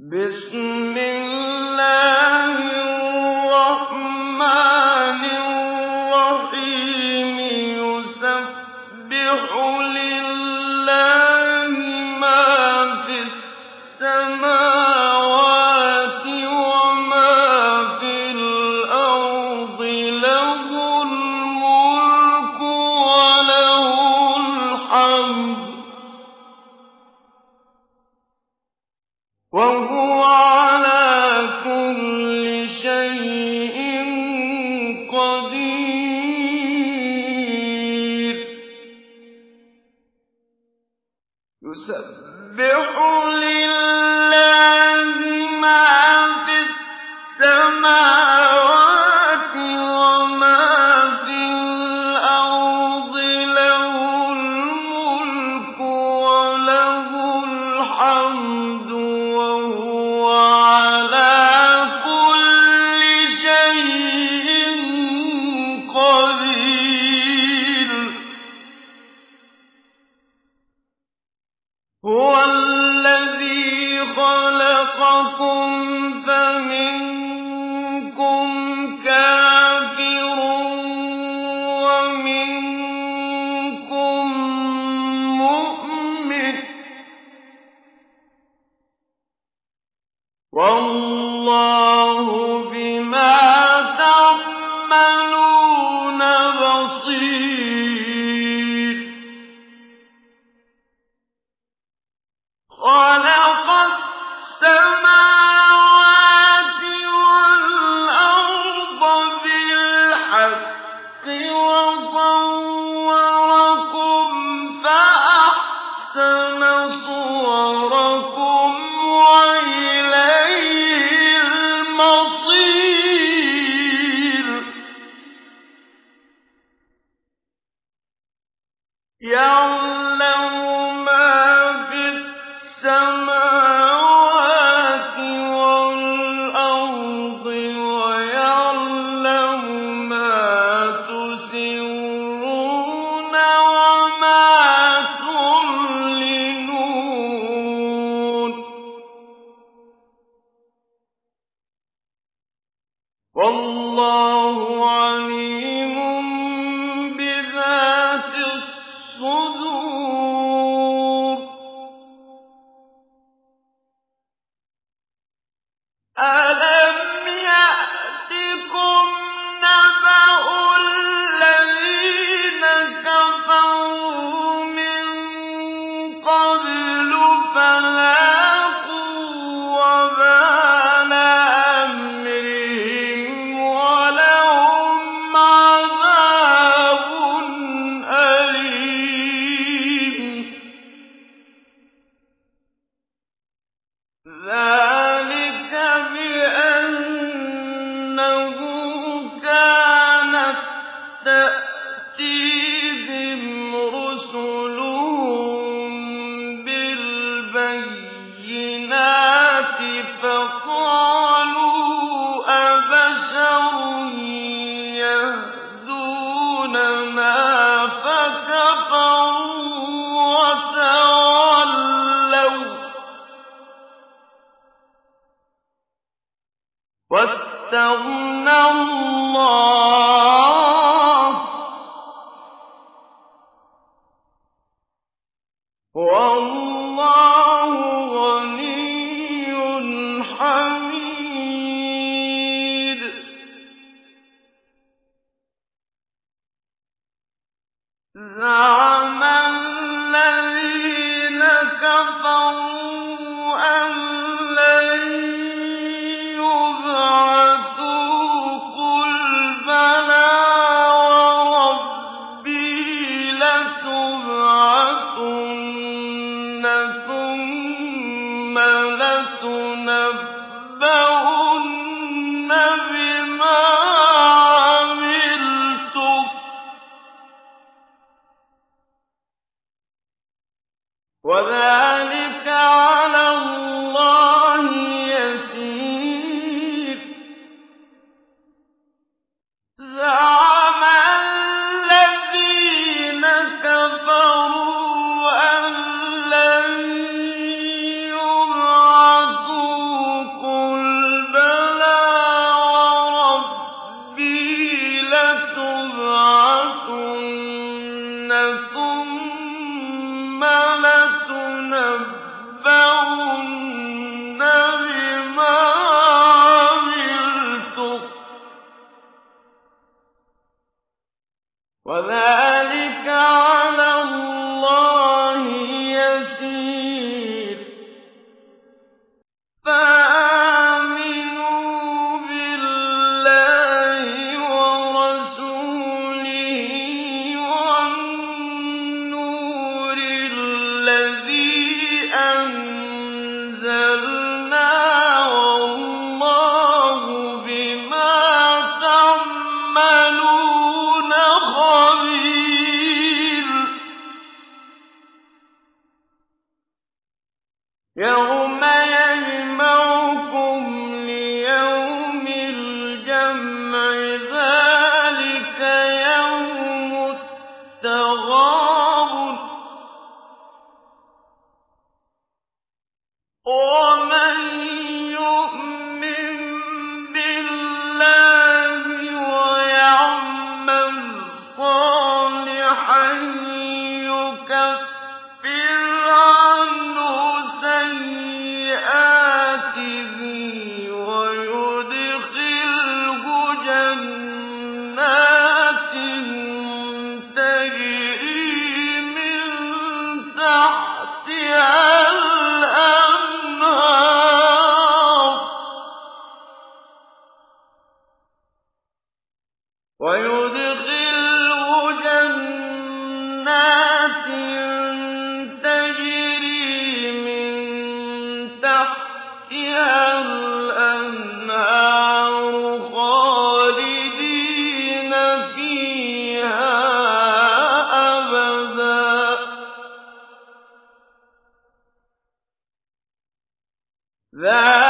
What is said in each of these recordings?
بسم الله السَّمَاوَاتِ وَمَا فِي الْأَرْضِ ۖ لَهُ الْمُلْكُ وَلَهُ الْحَمْدُ وَهُوَ عَلَىٰ كُلِّ شَيْءٍ قَدِيرٌ. هُوَ الَّذِي خَلَقَكُم وَاسْتَغْنَى يَوْمَ يَجْمَعُكُمْ لِيَوْمِ الْجَمْعِ ۖ ذَٰلِكَ يَوْمُ التَّغَابُنِ ۗ. وَمَن يُؤْمِن بِاللَّهِ وَيَعْمَلْ صَالِحًا يُكَفِّرْ وَيُدْخِلْهُ جَنَّاتٍ تَجْرِي مِن تَحْتِهَا الْأَنْهَارُ خَالِدِينَ فِيهَا أَبَدًا ۚ. ذَٰلِكَ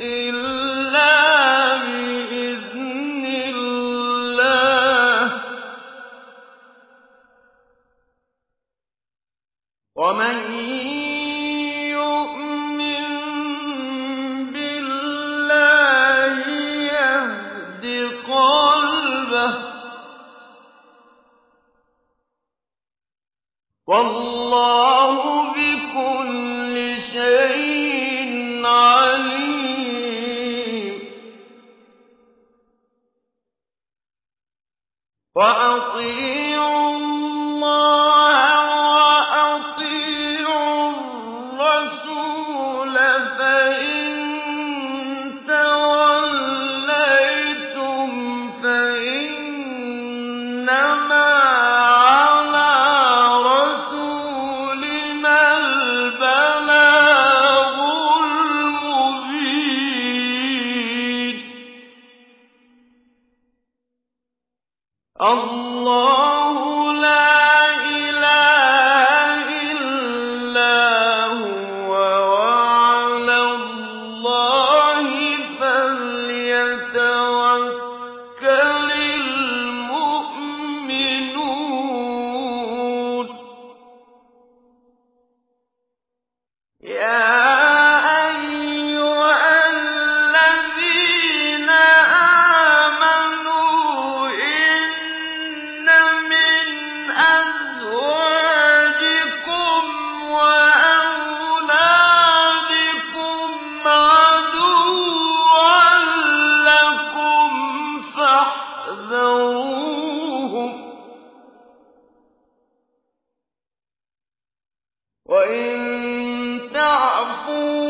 إِلَّا بِإِذْنِ اللَّهِ ۗ. وَمَن يُؤْمِن بِاللَّهِ يَهْدِ قَلْبَهُ ۚ. وَاللَّهُ وَأَطِيعُوا وَإِن تَعْفُوا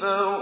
فَأُولَٰئِكَ